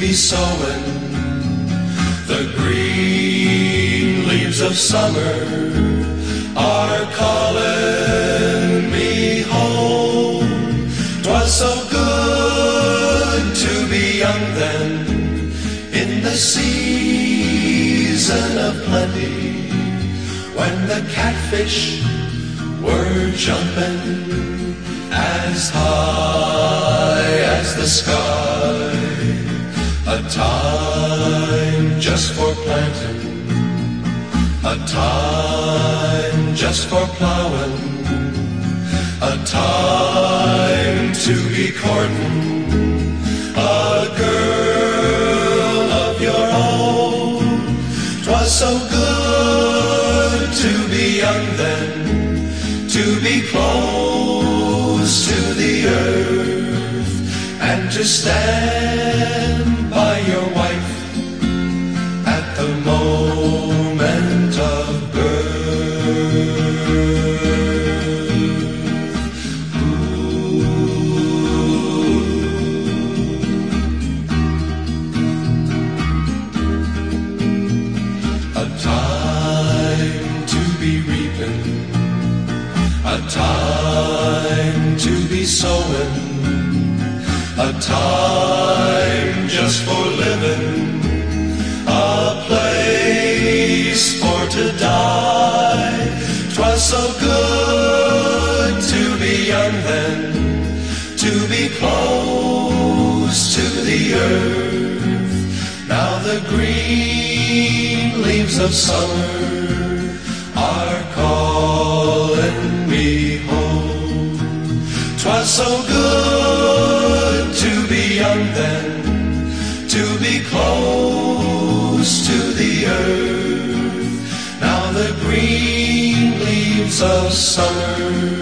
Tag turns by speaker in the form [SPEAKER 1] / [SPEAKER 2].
[SPEAKER 1] be sowing the green leaves of summer are calling me home. Twas so good to be young then in the season of plenty when the catfish were jumping as high sky. A time just for planting, a time just for plowing, a time to be courting a girl of your own. Twas so good to be young then, to be close to stand by your wife at the moment of birth. Ooh. A time to be reaping, a time to be sowing, a time just for living, a place for to die. Twas so good to be young then, to be close to the earth. Now the green leaves of summer are calling me home. Twas so good then, to be close to the earth. Now the green leaves of summer